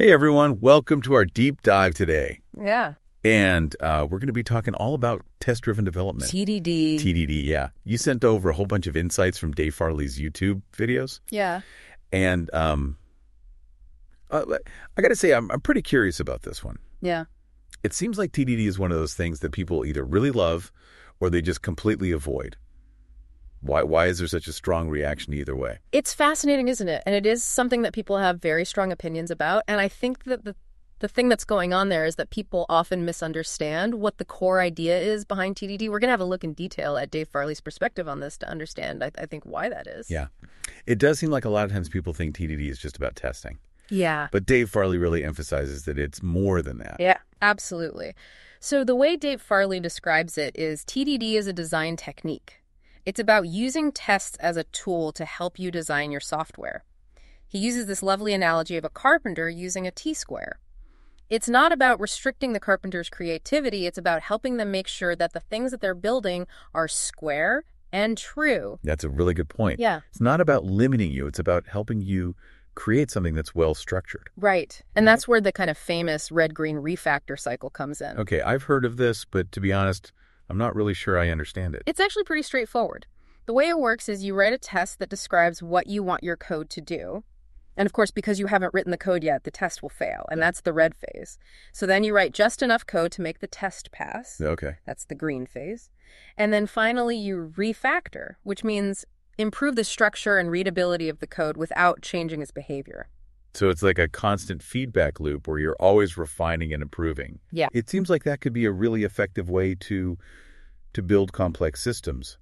Hey everyone, welcome to our deep dive today. Yeah. And uh, we're going to be talking all about test driven development. TDD. TDD, yeah. You sent over a whole bunch of insights from Dave Farley's YouTube videos. yeah. And um, uh, I got to say, I'm, I'm pretty curious about this one. Yeah. It seems like TDD is one of those things that people either really love or they just completely avoid. Why, why is there such a strong reaction either way? It's fascinating, isn't it? And it is something that people have very strong opinions about. And I think that the the thing that's going on there is that people often misunderstand what the core idea is behind TDD. We're going to have a look in detail at Dave Farley's perspective on this to understand, I, I think, why that is. Yeah. It does seem like a lot of times people think TDD is just about testing. Yeah. But Dave Farley really emphasizes that it's more than that. Yeah, absolutely. So the way Dave Farley describes it is TDD is a design technique. It's about using tests as a tool to help you design your software. He uses this lovely analogy of a carpenter using a T square. It's not about restricting the carpenter's creativity, it's about helping them make sure that the things that they're building are square and true. That's a really good point. Yeah. It's not about limiting you, it's about helping you create something that's well structured. Right. And that's where the kind of famous red green refactor cycle comes in. Okay, I've heard of this, but to be honest, I'm not really sure I understand it. It's actually pretty straightforward. The way it works is you write a test that describes what you want your code to do. And of course, because you haven't written the code yet, the test will fail. And that's the red phase. So then you write just enough code to make the test pass. Okay. That's the green phase. And then finally, you refactor, which means improve the structure and readability of the code without changing its behavior. So it's like a constant feedback loop where you're always refining and improving. Yeah. It seems like that could be a really effective way to to build complex systems.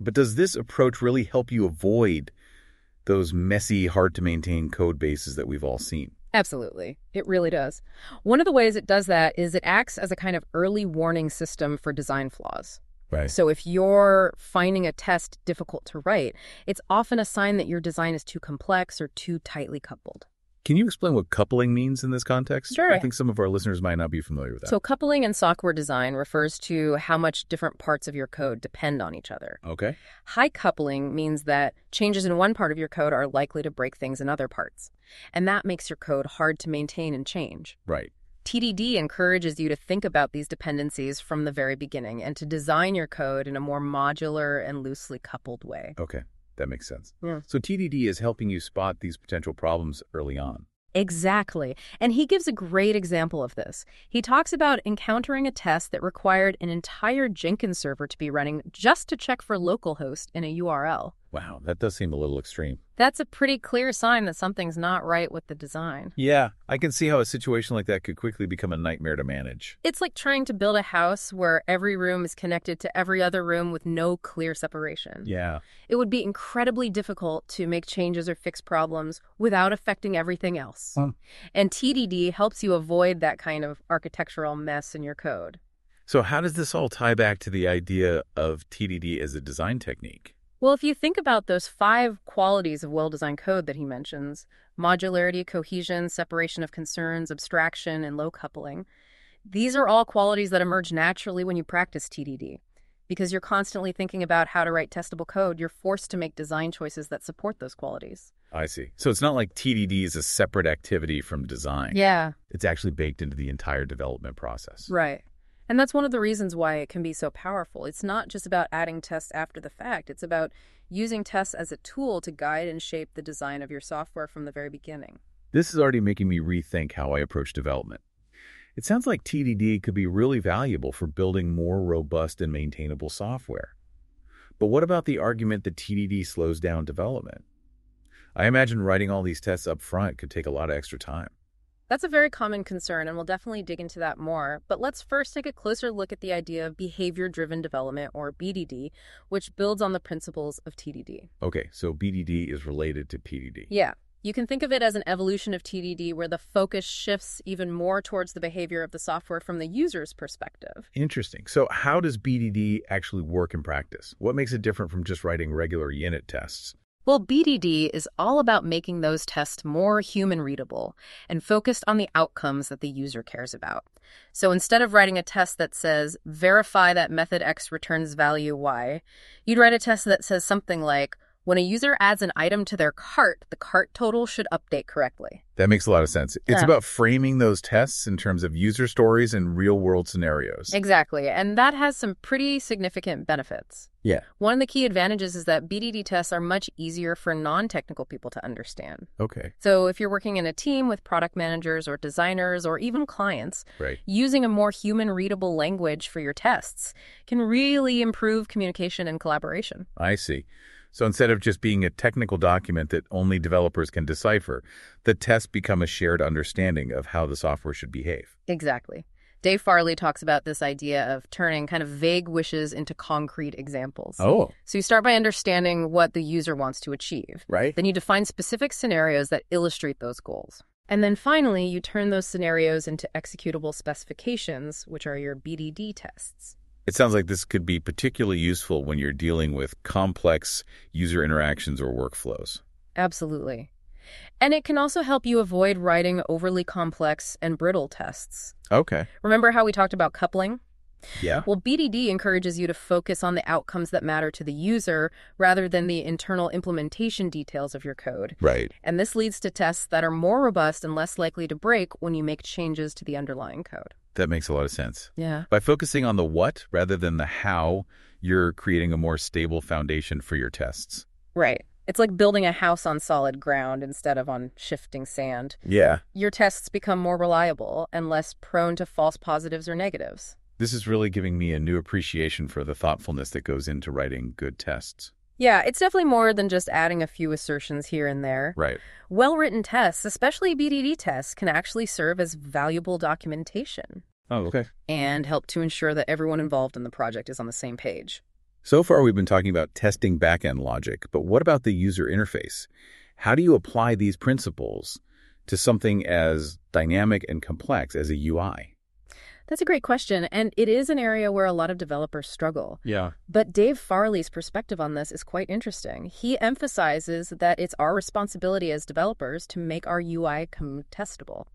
But does this approach really help you avoid those messy, hard to maintain code bases that we've all seen? Absolutely. It really does. One of the ways it does that is it acts as a kind of early warning system for design flaws. Right. So if you're finding a test difficult to write, it's often a sign that your design is too complex or too tightly coupled. Can you explain what coupling means in this context? Sure. I think some of our listeners might not be familiar with that. So coupling in software design refers to how much different parts of your code depend on each other. okay. High coupling means that changes in one part of your code are likely to break things in other parts. And that makes your code hard to maintain and change. Right. TDD encourages you to think about these dependencies from the very beginning and to design your code in a more modular and loosely coupled way. Okay. That makes sense. Yeah. So TDD is helping you spot these potential problems early on. Exactly. And he gives a great example of this. He talks about encountering a test that required an entire Jenkins server to be running just to check for localhost in a URL. Wow, that does seem a little extreme. That's a pretty clear sign that something's not right with the design. Yeah, I can see how a situation like that could quickly become a nightmare to manage. It's like trying to build a house where every room is connected to every other room with no clear separation. Yeah. It would be incredibly difficult to make changes or fix problems without affecting everything else. Hmm. And TDD helps you avoid that kind of architectural mess in your code. So how does this all tie back to the idea of TDD as a design technique? Well, if you think about those five qualities of well designed code that he mentions modularity, cohesion, separation of concerns, abstraction, and low coupling these are all qualities that emerge naturally when you practice TDD. Because you're constantly thinking about how to write testable code, you're forced to make design choices that support those qualities. I see. So it's not like TDD is a separate activity from design. Yeah, It's actually baked into the entire development process. right. And that's one of the reasons why it can be so powerful. It's not just about adding tests after the fact, it's about using tests as a tool to guide and shape the design of your software from the very beginning. This is already making me rethink how I approach development. It sounds like TDD could be really valuable for building more robust and maintainable software. But what about the argument that TDD slows down development? I imagine writing all these tests up front could take a lot of extra time. That's a very common concern, and we'll definitely dig into that more. But let's first take a closer look at the idea of behavior driven development, or BDD, which builds on the principles of TDD. Okay, so BDD is related to TDD. Yeah. You can think of it as an evolution of TDD where the focus shifts even more towards the behavior of the software from the user's perspective. Interesting. So, how does BDD actually work in practice? What makes it different from just writing regular unit tests? Well, BDD is all about making those tests more human readable and focused on the outcomes that the user cares about. So instead of writing a test that says, verify that method X returns value Y, you'd write a test that says something like, When a user adds an item to their cart, the cart total should update correctly. That makes a lot of sense. It's Yeah. about framing those tests in terms of user stories and real world scenarios. Exactly, and that has some pretty significant benefits. Yeah. One of the key advantages is that BDD tests are much easier for non-technical people to understand. Okay. So if you're working in a team with product managers or designers or even clients, Right. using a more human readable language for your tests can really improve communication and collaboration. I see. So instead of just being a technical document that only developers can decipher, the tests become a shared understanding of how the software should behave. Exactly. Dave Farley talks about this idea of turning kind of vague wishes into concrete examples. Oh, So you start by understanding what the user wants to achieve. right. Then you define specific scenarios that illustrate those goals. And then finally, you turn those scenarios into executable specifications, which are your BDD tests. It sounds like this could be particularly useful when you're dealing with complex user interactions or workflows. Absolutely. And it can also help you avoid writing overly complex and brittle tests. Okay. Remember how we talked about coupling? Yeah. Well, BDD encourages you to focus on the outcomes that matter to the user rather than the internal implementation details of your code. Right. And this leads to tests that are more robust and less likely to break when you make changes to the underlying code. That makes a lot of sense. Yeah. By focusing on the what rather than the how, you're creating a more stable foundation for your tests. Right. It's like building a house on solid ground instead of on shifting sand. Yeah. Your tests become more reliable and less prone to false positives or negatives. This is really giving me a new appreciation for the thoughtfulness that goes into writing good tests. Yeah, it's definitely more than just adding a few assertions here and there. Right. Well written tests, especially BDD tests, can actually serve as valuable documentation Oh, okay. and help to ensure that everyone involved in the project is on the same page. So far, we've been talking about testing backend logic, but what about the user interface? How do you apply these principles to something as dynamic and complex as a UI? That's a great question, and it is an area where a lot of developers struggle. Yeah. But Dave Farley's perspective on this is quite interesting. He emphasizes that it's our responsibility as developers to make our UI contestable.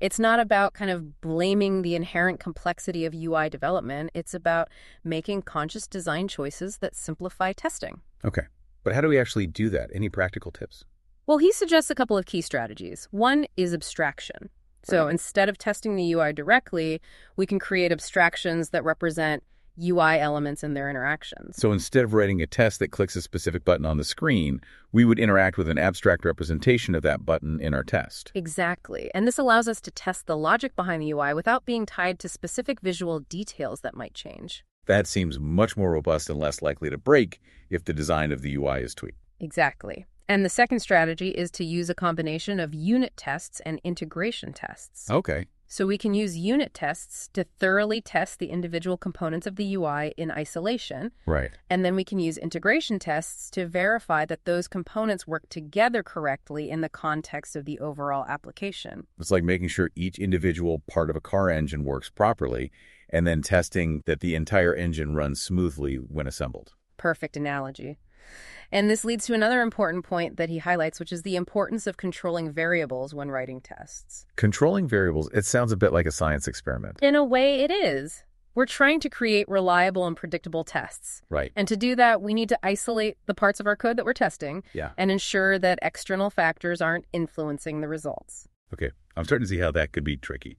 It's not about kind of blaming the inherent complexity of UI development. It's about making conscious design choices that simplify testing. Okay. But how do we actually do that? Any practical tips? Well, he suggests a couple of key strategies. One is abstraction. So Right. instead of testing the UI directly, we can create abstractions that represent UI elements and their interactions. So instead of writing a test that clicks a specific button on the screen, we would interact with an abstract representation of that button in our test. Exactly. And this allows us to test the logic behind the UI without being tied to specific visual details that might change. That seems much more robust and less likely to break if the design of the UI is tweaked. Exactly. And the second strategy is to use a combination of unit tests and integration tests. Okay. So we can use unit tests to thoroughly test the individual components of the UI in isolation, Right. and then we can use integration tests to verify that those components work together correctly in the context of the overall application. It's like making sure each individual part of a car engine works properly and then testing that the entire engine runs smoothly when assembled. Perfect analogy. And this leads to another important point that he highlights, which is the importance of controlling variables when writing tests. Controlling variables, it sounds a bit like a science experiment. In a way, it is. We're trying to create reliable and predictable tests. Right. And to do that, we need to isolate the parts of our code that we're testing Yeah. and ensure that external factors aren't influencing the results. Okay. I'm starting to see how that could be tricky.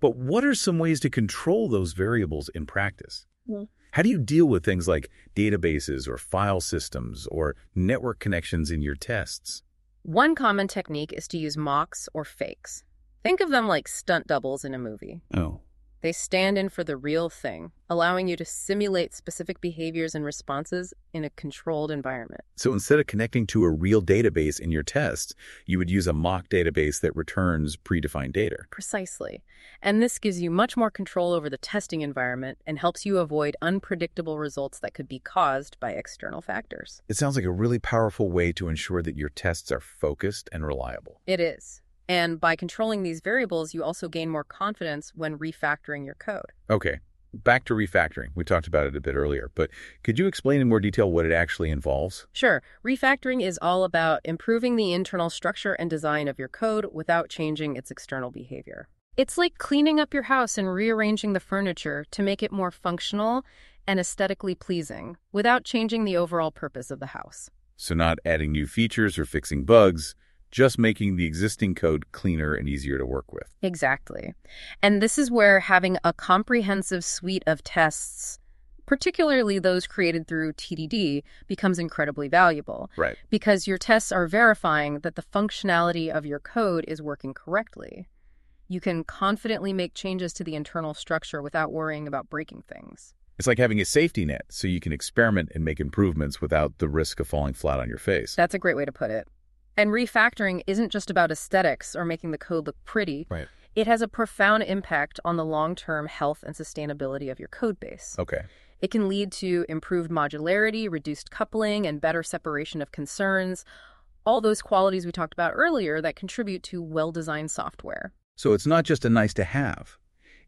But what are some ways to control those variables in practice? Well- How do you deal with things like databases or file systems or network connections in your tests? One common technique is to use mocks or fakes. Think of them like stunt doubles in a movie. Oh. They stand in for the real thing, allowing you to simulate specific behaviors and responses in a controlled environment. So instead of connecting to a real database in your test, you would use a mock database that returns predefined data. Precisely. And this gives you much more control over the testing environment and helps you avoid unpredictable results that could be caused by external factors. It sounds like a really powerful way to ensure that your tests are focused and reliable. It is. And by controlling these variables, you also gain more confidence when refactoring your code. Okay, back to refactoring. We talked about it a bit earlier, but could you explain in more detail what it actually involves? Sure, refactoring is all about improving the internal structure and design of your code without changing its external behavior. It's like cleaning up your house and rearranging the furniture to make it more functional and aesthetically pleasing without changing the overall purpose of the house. So not adding new features or fixing bugs, just making the existing code cleaner and easier to work with. Exactly. And this is where having a comprehensive suite of tests, particularly those created through TDD, becomes incredibly valuable. Right. Because your tests are verifying that the functionality of your code is working correctly. You can confidently make changes to the internal structure without worrying about breaking things. It's like having a safety net so you can experiment and make improvements without the risk of falling flat on your face. That's a great way to put it. And refactoring isn't just about aesthetics or making the code look pretty. Right. It has a profound impact on the long term health and sustainability of your code base. Okay. It can lead to improved modularity, reduced coupling, and better separation of concerns. All those qualities we talked about earlier that contribute to well designed software. So it's not just a nice to have.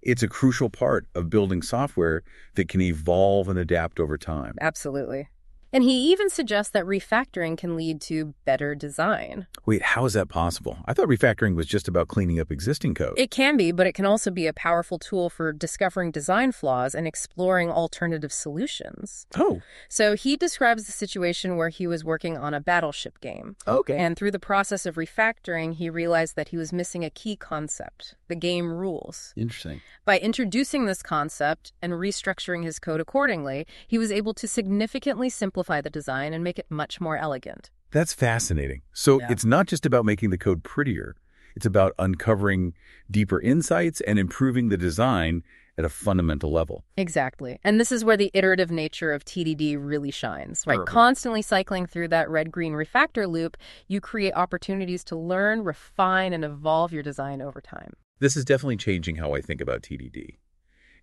It's a crucial part of building software that can evolve and adapt over time. Absolutely. And he even suggests that refactoring can lead to better design. Wait, how is that possible? I thought refactoring was just about cleaning up existing code. It can be, but it can also be a powerful tool for discovering design flaws and exploring alternative solutions. oh, So he describes the situation where he was working on a battleship game. okay. And through the process of refactoring, he realized that he was missing a key concept the game rules. Interesting. By introducing this concept and restructuring his code accordingly, he was able to significantly simplify the design and make it much more elegant. That's fascinating. So Yeah. it's not just about making the code prettier. It's about uncovering deeper insights and improving the design at a fundamental level. Exactly. And this is where the iterative nature of TDD really shines, right? Perfect. Constantly cycling through that red green refactor loop, you create opportunities to learn, refine, and evolve your design over time. This is definitely changing how I think about TDD.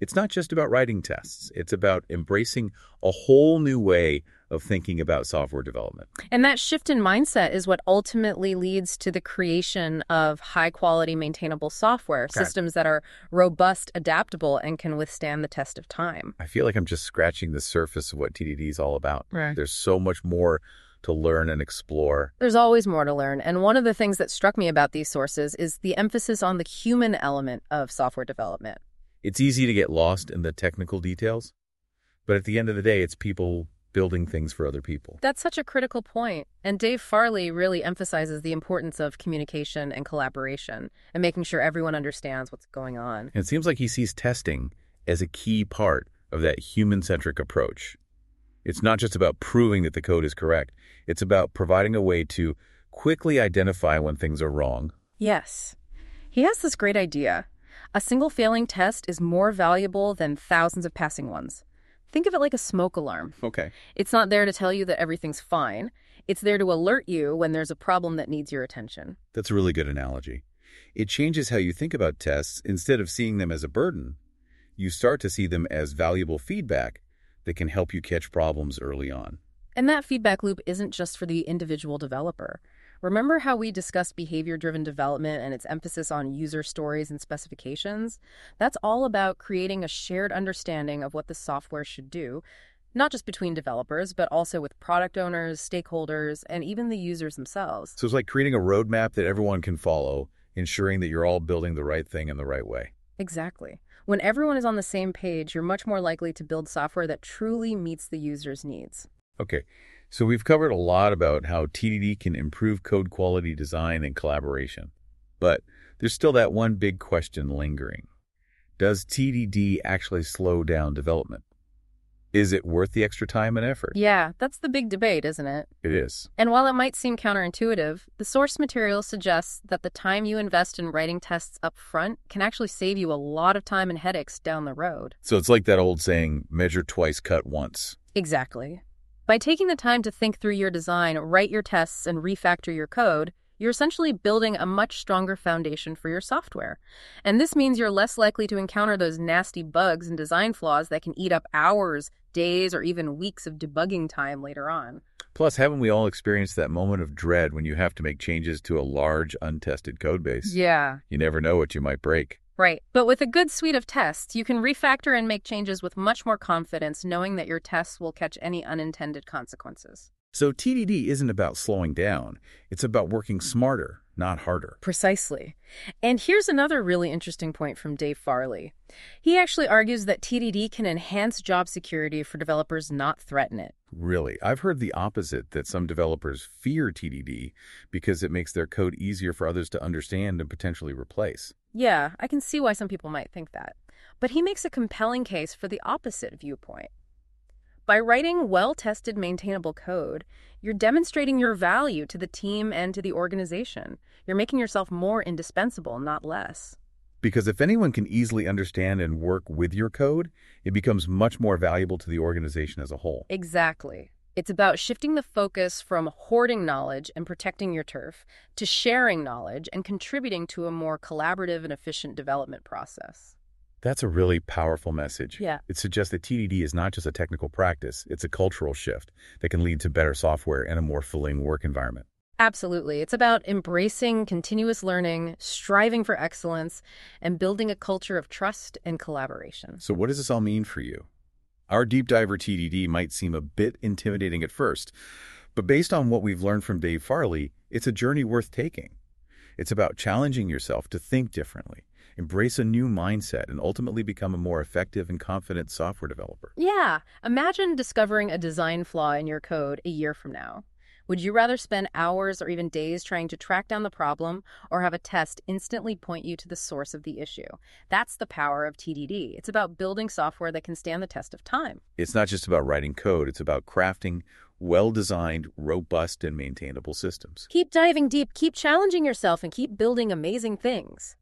It's not just about writing tests. It's about embracing a whole new way of thinking about software development. And that shift in mindset is what ultimately leads to the creation of high quality, maintainable software, Okay. systems that are robust, adaptable, and can withstand the test of time. I feel like I'm just scratching the surface of what TDD is all about. Right. There's so much more to learn and explore. There's always more to learn. And one of the things that struck me about these sources is the emphasis on the human element of software development. It's easy to get lost in the technical details, but at the end of the day, it's people building things for other people. That's such a critical point. And Dave Farley really emphasizes the importance of communication and collaboration and making sure everyone understands what's going on. And it seems like he sees testing as a key part of that human centric approach. It's not just about proving that the code is correct, it's about providing a way to quickly identify when things are wrong. Yes. He has this great idea. A single failing test is more valuable than thousands of passing ones. Think of it like a smoke alarm. Okay. It's not there to tell you that everything's fine. It's there to alert you when there's a problem that needs your attention. That's a really good analogy. It changes how you think about tests. Instead of seeing them as a burden, you start to see them as valuable feedback that can help you catch problems early on. And that feedback loop isn't just for the individual developer. Remember how we discussed behavior driven development and its emphasis on user stories and specifications? That's all about creating a shared understanding of what the software should do, not just between developers, but also with product owners, stakeholders, and even the users themselves. So it's like creating a roadmap that everyone can follow, ensuring that you're all building the right thing in the right way. Exactly. When everyone is on the same page, you're much more likely to build software that truly meets the user's needs. Okay, so we've covered a lot about how TDD can improve code quality design and collaboration. But there's still that one big question lingering. Does TDD actually slow down development? Is it worth the extra time and effort? Yeah, that's the big debate, isn't it? It is. And while it might seem counterintuitive, the source material suggests that the time you invest in writing tests up front can actually save you a lot of time and headaches down the road. So it's like that old saying, measure twice, cut once. Exactly. By taking the time to think through your design, write your tests, and refactor your code, you're essentially building a much stronger foundation for your software. And this means you're less likely to encounter those nasty bugs and design flaws that can eat up hours, days, or even weeks of debugging time later on. Plus, haven't we all experienced that moment of dread when you have to make changes to a large, untested code base? Yeah. You never know what you might break. Right. But with a good suite of tests, you can refactor and make changes with much more confidence, knowing that your tests will catch any unintended consequences. So TDD isn't about slowing down. It's about working smarter, not harder. Precisely. And here's another really interesting point from Dave Farley. He actually argues that TDD can enhance job security for developers, not threaten it. Really? I've heard the opposite, that some developers fear TDD because it makes their code easier for others to understand and potentially replace. Yeah, I can see why some people might think that. But he makes a compelling case for the opposite viewpoint. By writing well-tested, maintainable code, you're demonstrating your value to the team and to the organization. You're making yourself more indispensable, not less. Because if anyone can easily understand and work with your code, it becomes much more valuable to the organization as a whole. Exactly. It's about shifting the focus from hoarding knowledge and protecting your turf to sharing knowledge and contributing to a more collaborative and efficient development process. That's a really powerful message. Yeah. It suggests that TDD is not just a technical practice, it's a cultural shift that can lead to better software and a more fulfilling work environment. Absolutely. It's about embracing continuous learning, striving for excellence, and building a culture of trust and collaboration. So what does this all mean for you? Our deep diver TDD might seem a bit intimidating at first, but based on what we've learned from Dave Farley, it's a journey worth taking. It's about challenging yourself to think differently, embrace a new mindset, and ultimately become a more effective and confident software developer. Yeah. Imagine discovering a design flaw in your code a year from now. Would you rather spend hours or even days trying to track down the problem or have a test instantly point you to the source of the issue? That's the power of TDD. It's about building software that can stand the test of time. It's not just about writing code, it's about crafting well-designed, robust, and maintainable systems. Keep diving deep, keep challenging yourself, and keep building amazing things.